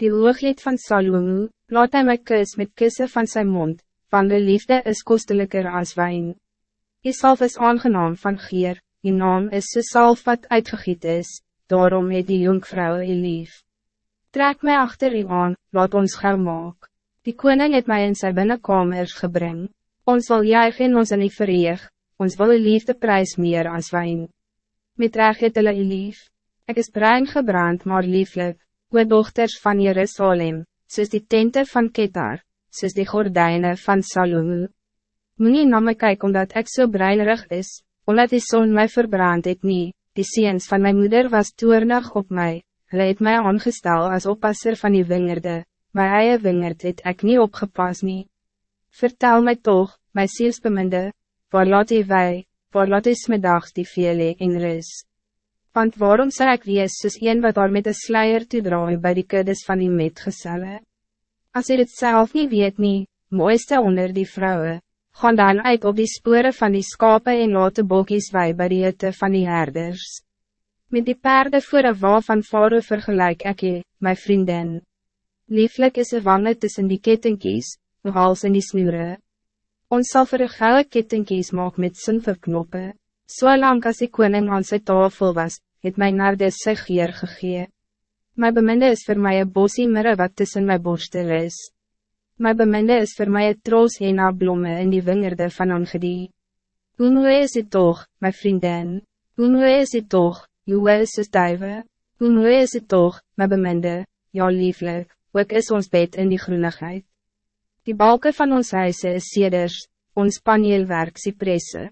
Die hooglied van Salomo, laat hy my kus met kussen van zijn mond, van de liefde is kostelijker als wijn. Die salf is aangenaam van gier, die naam is de salf wat uitgegiet is, daarom het die jonkvrouw je lief. Trek mij achter u aan, laat ons gauw maak. Die koning het mij in zijn binnenkamers gebring. Ons wil juig in ons in die verreeg, ons wil die liefde prijs meer als wijn. Met reg het hulle lief. Ik is bruin gebrand maar lieflijk, oe dochters van Jerusalem, soos die tente van Ketar, soos die gordijnen van Salomo. Moenie na my kyk omdat ik zo so breinerig is, omdat die zon mij verbrand het nie, die seens van mijn moeder was toernig op mij. Hij het mij aangestel als oppasser van die wingerde, maar eie wingerd het ek nie opgepas nie. Vertel mij toch, my zielsbeminde, waar laat die wij, waar laat die smiddags die vele in rus. Want waarom zou ik wees soos een wat daar met een sluier te draai bij die kuddes van die metgezelle? Als je het zelf niet weet nie, mooiste onder die vrouwen, gaan dan uit op die sporen van die skape en laat de bokies wij bij die hitte van die herders. Met die paarden voor een wal van varen vergelijk ek je, my vriendin. Lieflik is een wangen tussen die kettingkies, de hals en die snoeren. Ons sal vir een gouden kettingkies maak met sinverknoppe. So lang as die koning aan sy tafel was, het my nardes sy geer gegee. My beminde is voor mij een bosie mirre wat tussen my borstel is. My beminde is voor mij een troos hena blomme in die wingerde van ongedie. Hoe mooi is het toch, my vriendin? Hoe mooi is het toch, Joe is soos duive, hoe mooi is het toch, my beminde, ja lieflik, ook is ons bed in die groenigheid. Die balken van ons huise is seders, ons paneelwerk cypresse.